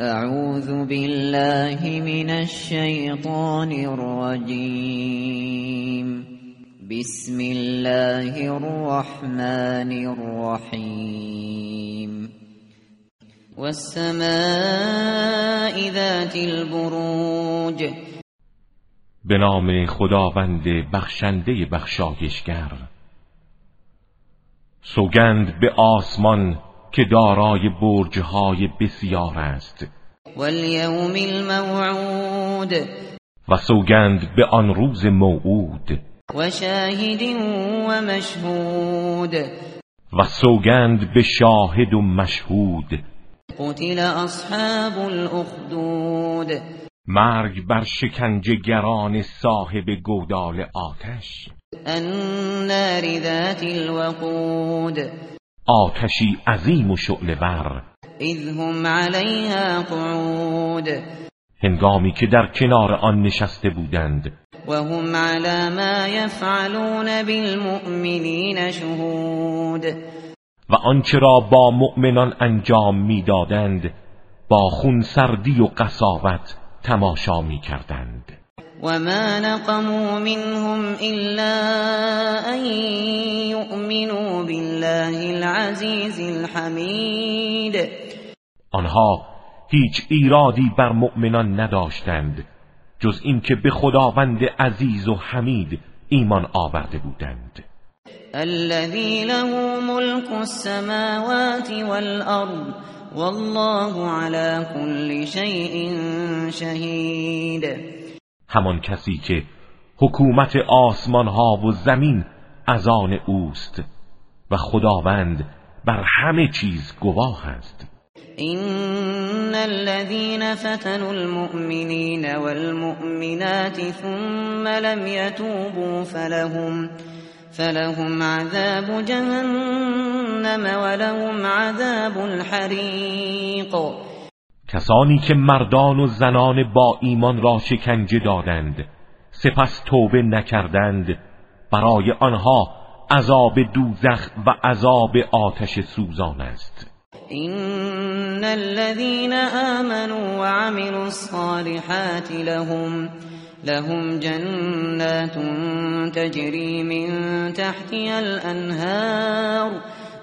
اعوذ بالله من الشیطان الرجیم بسم الله الرحمن الرحیم والسماء ذات البروج. به نام خداوند بخشنده بخشایشگر. سوگند به آسمان که دارای برجهای بسیار است. والیوم الموعود. و سوگند به آن روز موعود. و شاهد و مشهود. و سوگند به شاهد و مشهود. قتل اصحاب الاخدود. مرگ بر شکنجهگران صاحب گودال آتش. النار ذات الوقود. آتشی عظیم و شعلور اذ هم علیها قعود. هنگامی که در کنار آن نشسته بودند. و هم على ما یفعلون بالمؤمنین شهود. و آنچه را با مؤمنان انجام می‌دادند با خونسردی و قساوت تماشا می‌کردند. وما نقموا منهم إلا أن يؤمنوا بالله العزيز الحمید آنها هیچ ایرادی بر مؤمنان نداشتند جز اینکه به خداوند عزیز و حمید ایمان آورده بودند. الذي له ملك السماوات والأرض والله على كل شيء شهید همان کسی که حکومت آسمان ها و زمین از آن اوست و خداوند بر همه چیز گواه است. این الذين فتنوا المؤمنين والمؤمنات ثم لم يتوبوا فلهم فلهم عذاب جهنم ولهم عذاب الحریق کسانی که مردان و زنان با ایمان را شکنجه دادند سپس توبه نکردند برای آنها عذاب دوزخ و عذاب آتش سوزان است. این الذين آمنوا وعملوا الصالحات لهم لهم جنات تجري من تحتها الانهار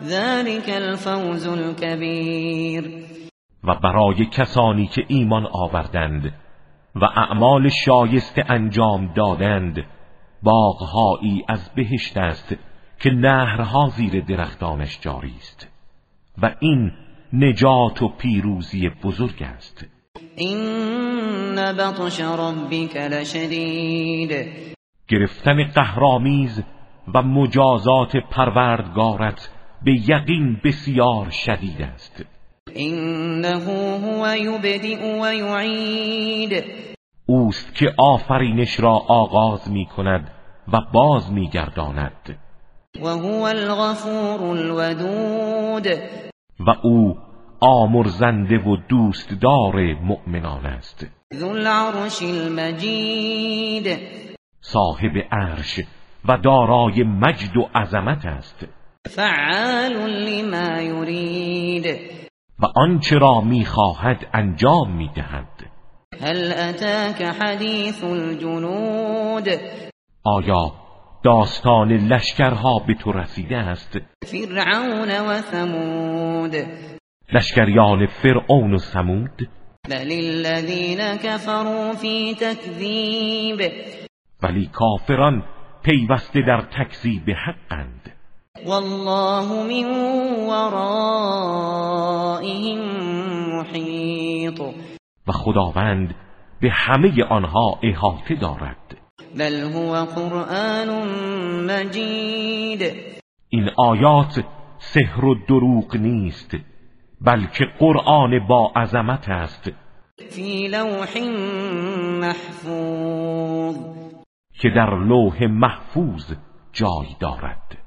ذلك الفوز الكبير. و برای کسانی که ایمان آوردند و اعمال شایسته انجام دادند باغهایی از بهشت است که نهرها زیر درختانش جاری است و این نجات و پیروزی بزرگ است. این بطش ربک لشدید گرفتن قهرامیز و مجازات پروردگارت به یقین بسیار شدید است. انه هو یبدئ و یعید اوست که آفرینش را آغاز می کند و باز می گرداند و هو الغفور الودود. و او آمرزنده و دوستدار مؤمنان است. ذو العرش المجید. صاحب عرش و دارای مجد و عظمت است. فعال لما یرید و آنچه را می‌خواهد انجام می‌دهد. هل اتاک حدیث الجنود؟ آیا داستان لشکرها به تو رسیده است؟ فرعون و ثمود. لشکریان فرعون و ثمود؟ بل الذین كفروا فی تکذیب. ولی کافران پیوسته در تکذیب حقند. والله من ورائهم محیط و خداوند به همه آنها احاطه دارد. بل هو قرآن مجید. این آیات سحر و دروغ نیست بلکه قرآن با عظمت است. فی لوح محفوظ. که در لوح محفوظ جای دارد.